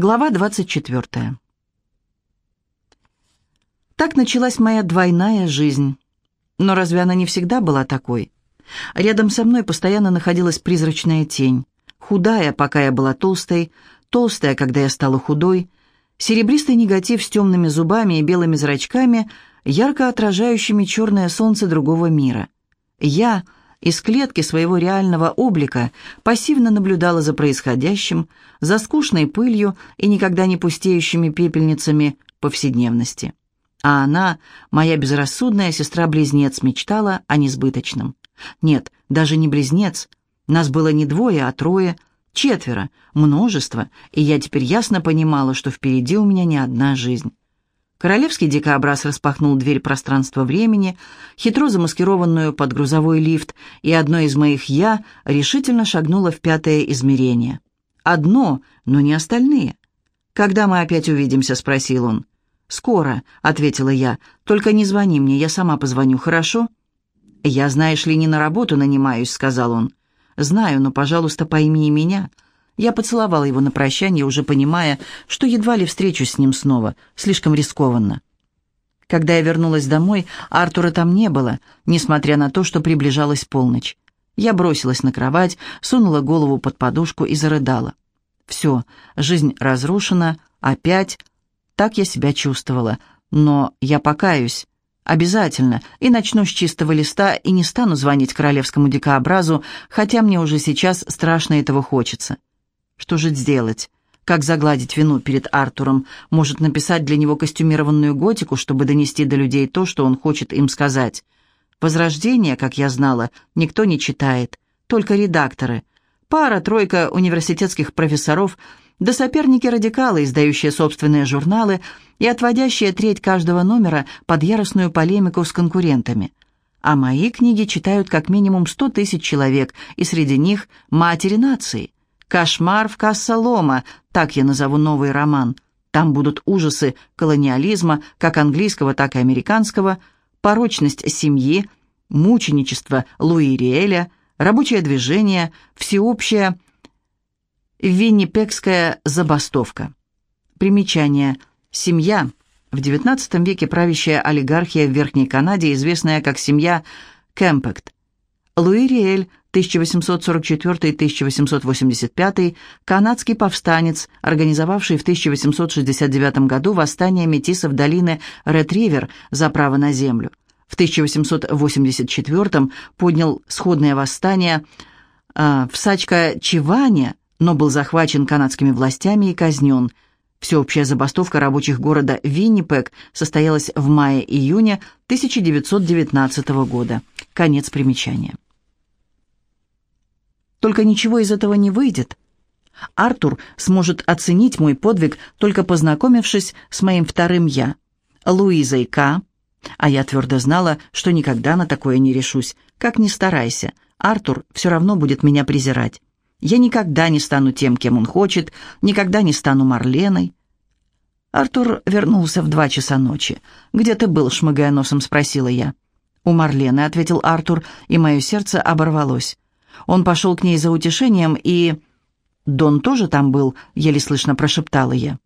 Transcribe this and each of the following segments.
Глава 24. Так началась моя двойная жизнь. Но разве она не всегда была такой? Рядом со мной постоянно находилась призрачная тень. Худая, пока я была толстой, толстая, когда я стала худой, серебристый негатив с темными зубами и белыми зрачками, ярко отражающими черное солнце другого мира. Я — из клетки своего реального облика пассивно наблюдала за происходящим, за скучной пылью и никогда не пустеющими пепельницами повседневности. А она, моя безрассудная сестра-близнец, мечтала о несбыточном. Нет, даже не близнец. Нас было не двое, а трое, четверо, множество, и я теперь ясно понимала, что впереди у меня не одна жизнь. Королевский дикобраз распахнул дверь пространства-времени, хитро замаскированную под грузовой лифт, и одно из моих «я» решительно шагнуло в пятое измерение. Одно, но не остальные. «Когда мы опять увидимся?» — спросил он. «Скоро», — ответила я. «Только не звони мне, я сама позвоню, хорошо?» «Я, знаешь ли, не на работу нанимаюсь», — сказал он. «Знаю, но, пожалуйста, пойми меня». Я поцеловала его на прощание, уже понимая, что едва ли встречусь с ним снова, слишком рискованно. Когда я вернулась домой, Артура там не было, несмотря на то, что приближалась полночь. Я бросилась на кровать, сунула голову под подушку и зарыдала. Все, жизнь разрушена, опять. Так я себя чувствовала. Но я покаюсь. Обязательно. И начну с чистого листа, и не стану звонить королевскому дикообразу, хотя мне уже сейчас страшно этого хочется. Что же сделать? Как загладить вину перед Артуром? Может, написать для него костюмированную готику, чтобы донести до людей то, что он хочет им сказать? Возрождение, как я знала, никто не читает, только редакторы. Пара-тройка университетских профессоров, да соперники-радикалы, издающие собственные журналы и отводящие треть каждого номера под яростную полемику с конкурентами. А мои книги читают как минимум сто тысяч человек, и среди них матери нации. «Кошмар в Кассалома», так я назову новый роман. Там будут ужасы колониализма, как английского, так и американского, порочность семьи, мученичество Луи Риэля, рабочее движение, всеобщая виннипекская забастовка. Примечание. Семья. В XIX веке правящая олигархия в Верхней Канаде, известная как семья Кэмпект. Луи Риэль 1844-1885, канадский повстанец, организовавший в 1869 году восстание метисов долины Ретривер за право на землю. В 1884 поднял сходное восстание э, в Сачка-Чиване, но был захвачен канадскими властями и казнен. Всеобщая забастовка рабочих города Виннипек состоялась в мае-июне 1919 года. Конец примечания. Только ничего из этого не выйдет. Артур сможет оценить мой подвиг, только познакомившись с моим вторым «я», Луизой К., а я твердо знала, что никогда на такое не решусь. Как ни старайся, Артур все равно будет меня презирать. Я никогда не стану тем, кем он хочет, никогда не стану Марленой. Артур вернулся в два часа ночи. «Где ты был?» — шмыгая носом спросила я. «У Марлены», — ответил Артур, и мое сердце оборвалось. Он пошел к ней за утешением, и... «Дон тоже там был», — еле слышно прошептала я.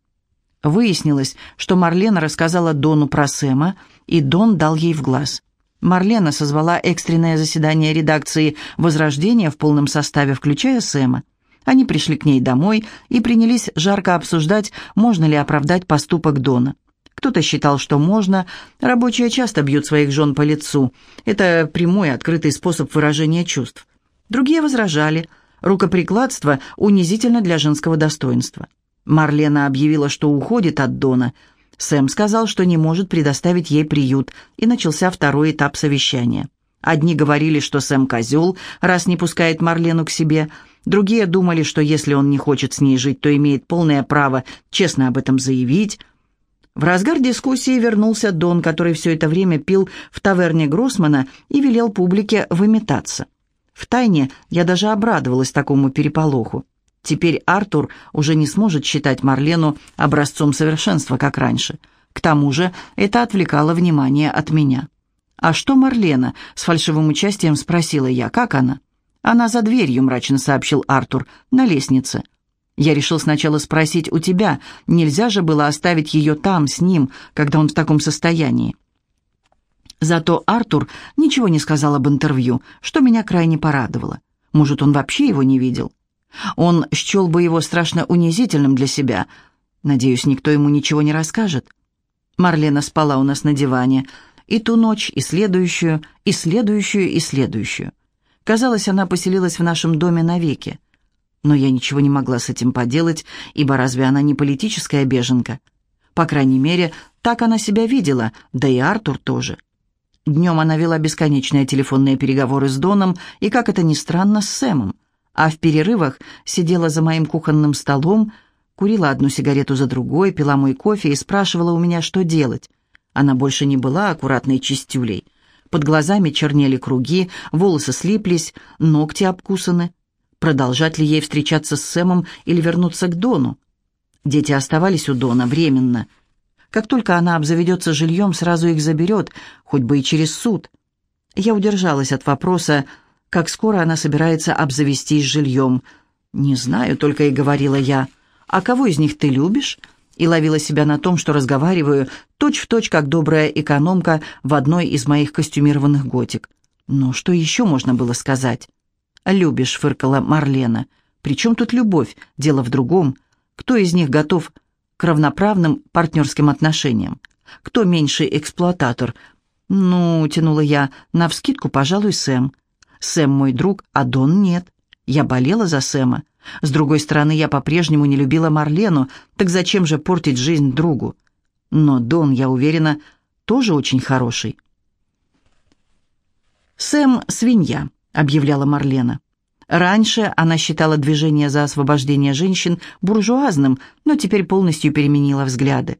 Выяснилось, что Марлена рассказала Дону про Сэма, и Дон дал ей в глаз. Марлена созвала экстренное заседание редакции «Возрождения» в полном составе, включая Сэма. Они пришли к ней домой и принялись жарко обсуждать, можно ли оправдать поступок Дона. Кто-то считал, что можно. Рабочие часто бьют своих жен по лицу. Это прямой, открытый способ выражения чувств. Другие возражали. Рукоприкладство унизительно для женского достоинства. Марлена объявила, что уходит от Дона. Сэм сказал, что не может предоставить ей приют, и начался второй этап совещания. Одни говорили, что Сэм козел, раз не пускает Марлену к себе. Другие думали, что если он не хочет с ней жить, то имеет полное право честно об этом заявить. В разгар дискуссии вернулся Дон, который все это время пил в таверне Гроссмана и велел публике выметаться. Втайне я даже обрадовалась такому переполоху. Теперь Артур уже не сможет считать Марлену образцом совершенства, как раньше. К тому же это отвлекало внимание от меня. «А что Марлена?» — с фальшивым участием спросила я. «Как она?» «Она за дверью», — мрачно сообщил Артур, — «на лестнице». Я решил сначала спросить у тебя, нельзя же было оставить ее там, с ним, когда он в таком состоянии. Зато Артур ничего не сказал об интервью, что меня крайне порадовало. Может, он вообще его не видел? Он счел бы его страшно унизительным для себя. Надеюсь, никто ему ничего не расскажет. Марлена спала у нас на диване. И ту ночь, и следующую, и следующую, и следующую. Казалось, она поселилась в нашем доме навеки. Но я ничего не могла с этим поделать, ибо разве она не политическая беженка? По крайней мере, так она себя видела, да и Артур тоже. Днем она вела бесконечные телефонные переговоры с Доном и, как это ни странно, с Сэмом, а в перерывах сидела за моим кухонным столом, курила одну сигарету за другой, пила мой кофе и спрашивала у меня, что делать. Она больше не была аккуратной чистюлей. Под глазами чернели круги, волосы слиплись, ногти обкусаны. Продолжать ли ей встречаться с Сэмом или вернуться к Дону? Дети оставались у Дона временно. Как только она обзаведется жильем, сразу их заберет, хоть бы и через суд. Я удержалась от вопроса, как скоро она собирается обзавестись жильем. «Не знаю», — только и говорила я. «А кого из них ты любишь?» И ловила себя на том, что разговариваю точь-в-точь, точь, как добрая экономка в одной из моих костюмированных готик. Но что еще можно было сказать? «Любишь», — фыркала Марлена. «При чем тут любовь? Дело в другом. Кто из них готов к равноправным партнерским отношениям? Кто меньший эксплуататор?» «Ну», — тянула я, — «навскидку, пожалуй, Сэм». «Сэм мой друг, а Дон нет. Я болела за Сэма. С другой стороны, я по-прежнему не любила Марлену, так зачем же портить жизнь другу? Но Дон, я уверена, тоже очень хороший». «Сэм — свинья», — объявляла Марлена. Раньше она считала движение за освобождение женщин буржуазным, но теперь полностью переменила взгляды.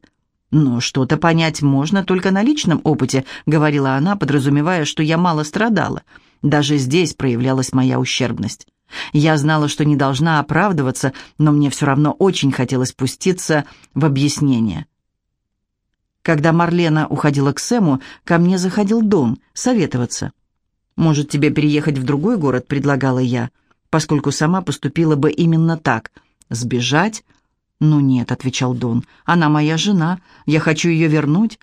«Но что-то понять можно только на личном опыте», — говорила она, подразумевая, что я мало страдала. Даже здесь проявлялась моя ущербность. Я знала, что не должна оправдываться, но мне все равно очень хотелось спуститься в объяснение. Когда Марлена уходила к Сэму, ко мне заходил Дон советоваться. «Может, тебе переехать в другой город?» — предлагала я, поскольку сама поступила бы именно так. «Сбежать?» «Ну нет», — отвечал Дон, — «она моя жена, я хочу ее вернуть».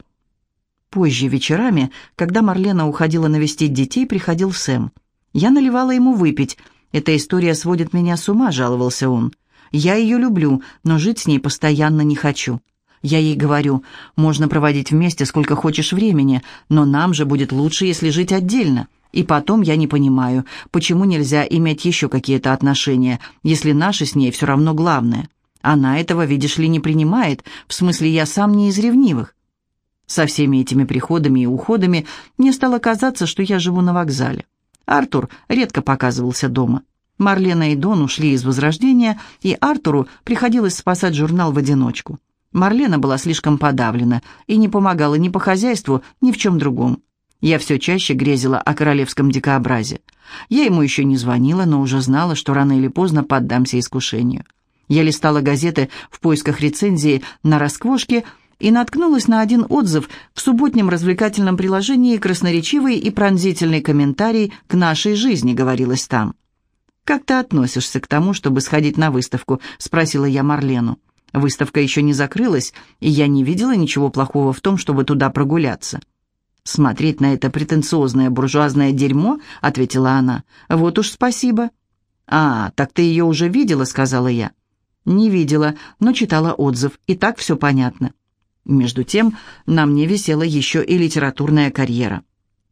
Позже вечерами, когда Марлена уходила навестить детей, приходил Сэм. Я наливала ему выпить. «Эта история сводит меня с ума», — жаловался он. «Я ее люблю, но жить с ней постоянно не хочу». Я ей говорю, можно проводить вместе сколько хочешь времени, но нам же будет лучше, если жить отдельно. И потом я не понимаю, почему нельзя иметь еще какие-то отношения, если наши с ней все равно главное. Она этого, видишь ли, не принимает, в смысле я сам не из ревнивых. Со всеми этими приходами и уходами мне стало казаться, что я живу на вокзале. Артур редко показывался дома. Марлена и Дон ушли из Возрождения, и Артуру приходилось спасать журнал в одиночку. Марлена была слишком подавлена и не помогала ни по хозяйству, ни в чем другом. Я все чаще грезила о королевском дикообразе. Я ему еще не звонила, но уже знала, что рано или поздно поддамся искушению. Я листала газеты в поисках рецензии на расквошке и наткнулась на один отзыв в субботнем развлекательном приложении «Красноречивый и пронзительный комментарий к нашей жизни», говорилось там. «Как ты относишься к тому, чтобы сходить на выставку?» — спросила я Марлену. Выставка еще не закрылась, и я не видела ничего плохого в том, чтобы туда прогуляться. «Смотреть на это претенциозное буржуазное дерьмо?» — ответила она. «Вот уж спасибо». «А, так ты ее уже видела?» — сказала я. «Не видела, но читала отзыв, и так все понятно». Между тем, на мне висела еще и литературная карьера.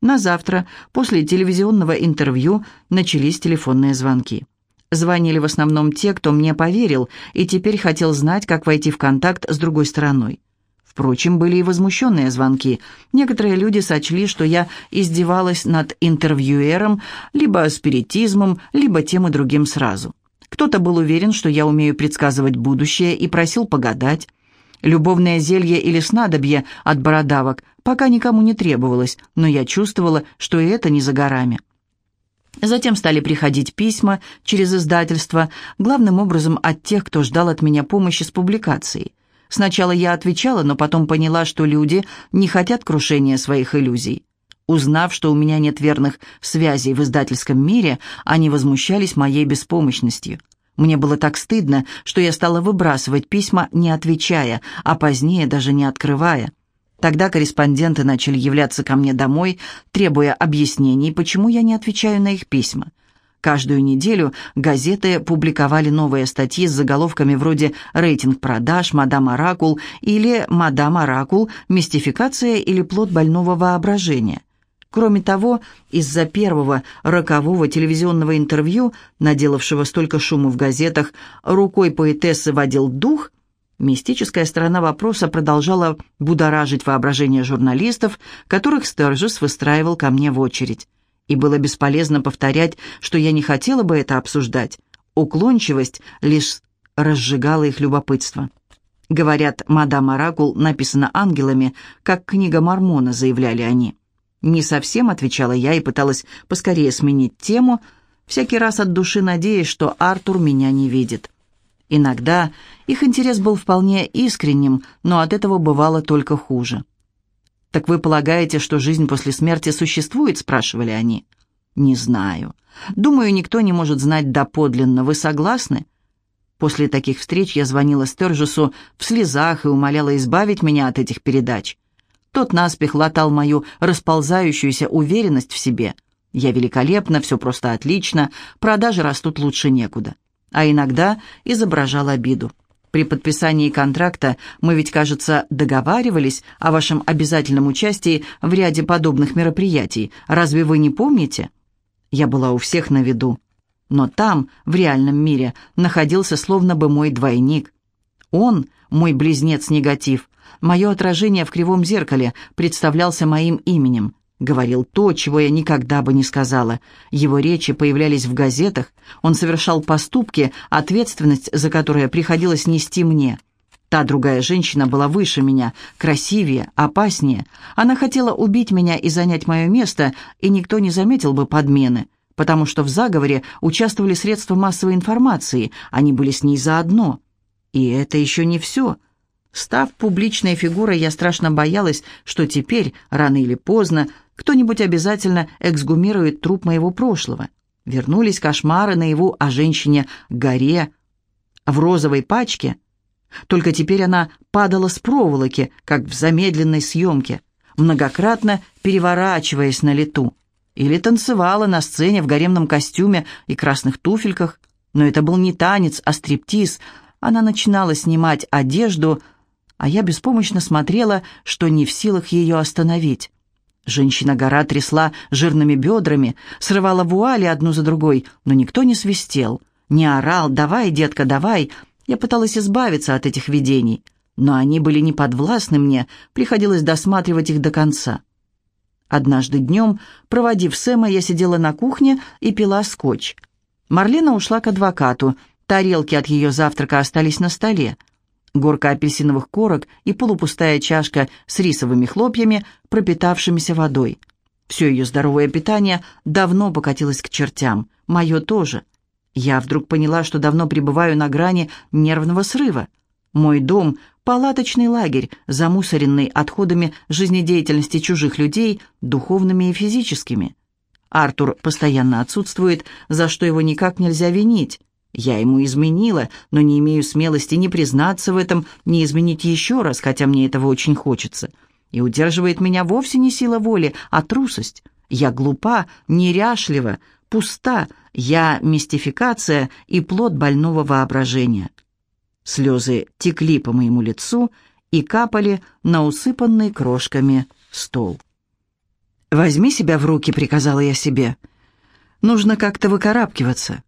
На завтра, после телевизионного интервью, начались телефонные звонки. Звонили в основном те, кто мне поверил и теперь хотел знать, как войти в контакт с другой стороной. Впрочем, были и возмущенные звонки. Некоторые люди сочли, что я издевалась над интервьюером, либо спиритизмом, либо тем и другим сразу. Кто-то был уверен, что я умею предсказывать будущее и просил погадать. Любовное зелье или снадобье от бородавок пока никому не требовалось, но я чувствовала, что и это не за горами. Затем стали приходить письма через издательство, главным образом от тех, кто ждал от меня помощи с публикацией. Сначала я отвечала, но потом поняла, что люди не хотят крушения своих иллюзий. Узнав, что у меня нет верных связей в издательском мире, они возмущались моей беспомощностью. Мне было так стыдно, что я стала выбрасывать письма, не отвечая, а позднее даже не открывая. Тогда корреспонденты начали являться ко мне домой, требуя объяснений, почему я не отвечаю на их письма. Каждую неделю газеты публиковали новые статьи с заголовками вроде «Рейтинг продаж», «Мадам Оракул» или «Мадам Оракул. Мистификация или плод больного воображения». Кроме того, из-за первого рокового телевизионного интервью, наделавшего столько шума в газетах, рукой поэтессы водил дух, мистическая сторона вопроса продолжала будоражить воображение журналистов, которых Стержес выстраивал ко мне в очередь и было бесполезно повторять, что я не хотела бы это обсуждать. Уклончивость лишь разжигала их любопытство. Говорят, «Мадам Оракул» написана ангелами, как книга Мормона, заявляли они. Не совсем, отвечала я и пыталась поскорее сменить тему, всякий раз от души надеясь, что Артур меня не видит. Иногда их интерес был вполне искренним, но от этого бывало только хуже. «Так вы полагаете, что жизнь после смерти существует?» – спрашивали они. «Не знаю. Думаю, никто не может знать доподлинно. Вы согласны?» После таких встреч я звонила Стержесу в слезах и умоляла избавить меня от этих передач. Тот наспех латал мою расползающуюся уверенность в себе. Я великолепна, все просто отлично, продажи растут лучше некуда. А иногда изображал обиду. При подписании контракта мы ведь, кажется, договаривались о вашем обязательном участии в ряде подобных мероприятий. Разве вы не помните? Я была у всех на виду. Но там, в реальном мире, находился словно бы мой двойник. Он, мой близнец-негатив, мое отражение в кривом зеркале, представлялся моим именем говорил то, чего я никогда бы не сказала. Его речи появлялись в газетах, он совершал поступки, ответственность за которые приходилось нести мне. Та другая женщина была выше меня, красивее, опаснее. Она хотела убить меня и занять мое место, и никто не заметил бы подмены, потому что в заговоре участвовали средства массовой информации, они были с ней заодно. И это еще не все. Став публичной фигурой, я страшно боялась, что теперь, рано или поздно, кто-нибудь обязательно эксгумирует труп моего прошлого. Вернулись кошмары наяву о женщине горе в розовой пачке. Только теперь она падала с проволоки, как в замедленной съемке, многократно переворачиваясь на лету. Или танцевала на сцене в гаремном костюме и красных туфельках. Но это был не танец, а стриптиз. Она начинала снимать одежду, а я беспомощно смотрела, что не в силах ее остановить. Женщина-гора трясла жирными бедрами, срывала вуали одну за другой, но никто не свистел, не орал «давай, детка, давай». Я пыталась избавиться от этих видений, но они были неподвластны мне, приходилось досматривать их до конца. Однажды днем, проводив Сэма, я сидела на кухне и пила скотч. Марлена ушла к адвокату, тарелки от ее завтрака остались на столе горка апельсиновых корок и полупустая чашка с рисовыми хлопьями, пропитавшимися водой. Все ее здоровое питание давно покатилось к чертям, мое тоже. Я вдруг поняла, что давно пребываю на грани нервного срыва. Мой дом — палаточный лагерь, замусоренный отходами жизнедеятельности чужих людей, духовными и физическими. Артур постоянно отсутствует, за что его никак нельзя винить. Я ему изменила, но не имею смелости ни признаться в этом, ни изменить еще раз, хотя мне этого очень хочется. И удерживает меня вовсе не сила воли, а трусость. Я глупа, неряшлива, пуста, я мистификация и плод больного воображения. Слезы текли по моему лицу и капали на усыпанный крошками стол. «Возьми себя в руки», — приказала я себе. «Нужно как-то выкарабкиваться».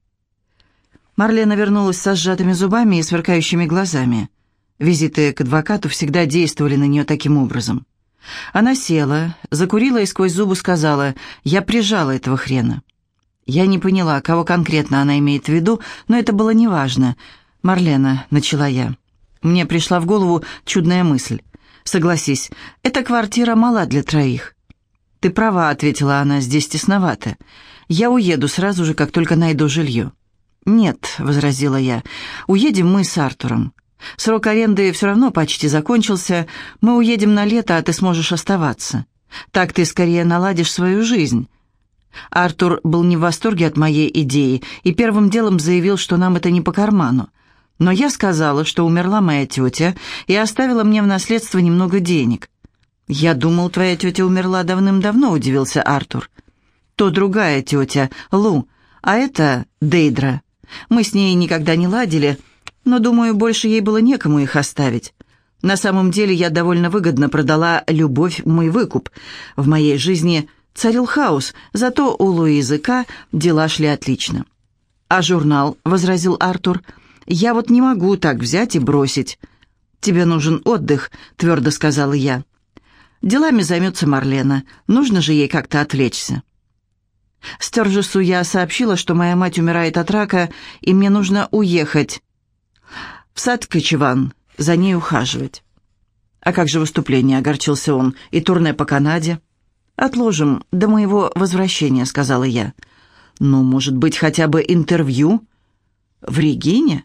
Марлена вернулась со сжатыми зубами и сверкающими глазами. Визиты к адвокату всегда действовали на нее таким образом. Она села, закурила и сквозь зубы сказала «Я прижала этого хрена». Я не поняла, кого конкретно она имеет в виду, но это было неважно. «Марлена», — начала я. Мне пришла в голову чудная мысль. «Согласись, эта квартира мала для троих». «Ты права», — ответила она, — «здесь тесновато. Я уеду сразу же, как только найду жилье». «Нет», — возразила я, — «уедем мы с Артуром. Срок аренды все равно почти закончился. Мы уедем на лето, а ты сможешь оставаться. Так ты скорее наладишь свою жизнь». Артур был не в восторге от моей идеи и первым делом заявил, что нам это не по карману. Но я сказала, что умерла моя тетя и оставила мне в наследство немного денег. «Я думал, твоя тетя умерла давным-давно», — удивился Артур. «То другая тетя, Лу, а это Дейдра. Мы с ней никогда не ладили, но, думаю, больше ей было некому их оставить. На самом деле я довольно выгодно продала любовь мой выкуп. В моей жизни царил хаос, зато у Луизы К. дела шли отлично. «А журнал?» — возразил Артур. «Я вот не могу так взять и бросить». «Тебе нужен отдых», — твердо сказала я. «Делами займется Марлена. Нужно же ей как-то отвлечься». Стержесу я сообщила, что моя мать умирает от рака, и мне нужно уехать в сад Кочеван, за ней ухаживать. «А как же выступление?» — огорчился он. «И турне по Канаде?» «Отложим до моего возвращения», — сказала я. «Ну, может быть, хотя бы интервью?» «В Регине?»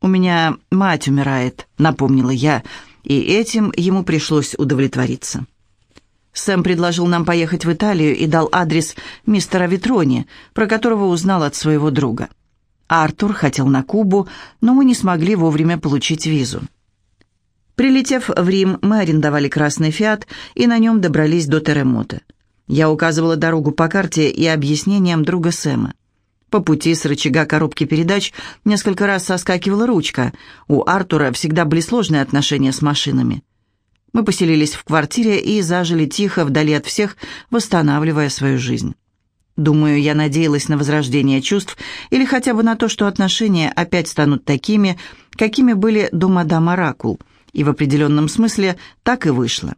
«У меня мать умирает», — напомнила я, и этим ему пришлось удовлетвориться. Сэм предложил нам поехать в Италию и дал адрес мистера Витрони, про которого узнал от своего друга. Артур хотел на Кубу, но мы не смогли вовремя получить визу. Прилетев в Рим, мы арендовали красный «Фиат» и на нем добрались до Теремота. Я указывала дорогу по карте и объяснениям друга Сэма. По пути с рычага коробки передач несколько раз соскакивала ручка. У Артура всегда были сложные отношения с машинами. Мы поселились в квартире и зажили тихо, вдали от всех, восстанавливая свою жизнь. Думаю, я надеялась на возрождение чувств или хотя бы на то, что отношения опять станут такими, какими были до мадам Оракул, и в определенном смысле так и вышло.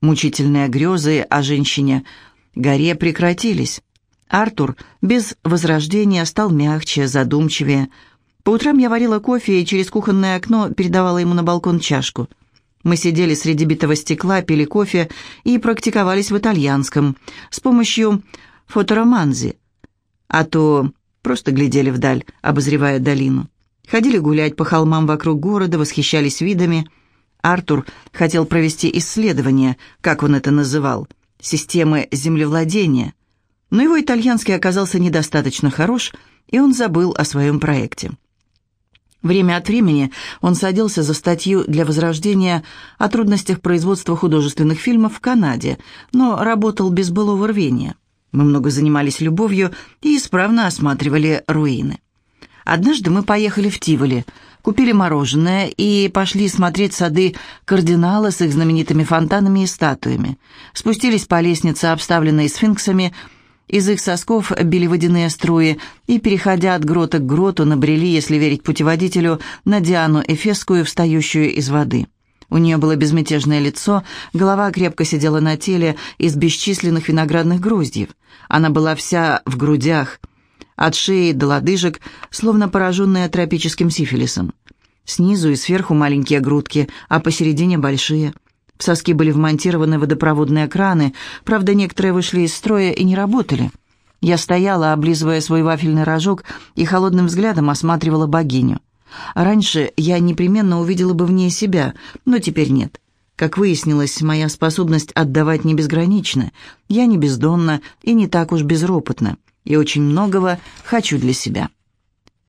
Мучительные грезы о женщине горе прекратились. Артур без возрождения стал мягче, задумчивее. По утрам я варила кофе и через кухонное окно передавала ему на балкон чашку. Мы сидели среди битого стекла, пили кофе и практиковались в итальянском с помощью фотороманзи, а то просто глядели вдаль, обозревая долину. Ходили гулять по холмам вокруг города, восхищались видами. Артур хотел провести исследование, как он это называл, системы землевладения. Но его итальянский оказался недостаточно хорош, и он забыл о своем проекте. Время от времени он садился за статью для Возрождения о трудностях производства художественных фильмов в Канаде, но работал без былого рвения. Мы много занимались любовью и исправно осматривали руины. Однажды мы поехали в Тиволи, купили мороженое и пошли смотреть сады кардинала с их знаменитыми фонтанами и статуями. Спустились по лестнице, обставленной сфинксами, из их сосков били водяные струи, и, переходя от грота к гроту, набрели, если верить путеводителю, на Диану Эфесскую, встающую из воды. У нее было безмятежное лицо, голова крепко сидела на теле из бесчисленных виноградных груздьев. Она была вся в грудях, от шеи до лодыжек, словно пораженная тропическим сифилисом. Снизу и сверху маленькие грудки, а посередине большие – в соски были вмонтированы водопроводные краны, правда, некоторые вышли из строя и не работали. Я стояла, облизывая свой вафельный рожок, и холодным взглядом осматривала богиню. Раньше я непременно увидела бы в ней себя, но теперь нет. Как выяснилось, моя способность отдавать не безгранична. Я не бездонна и не так уж безропотна, и очень многого хочу для себя.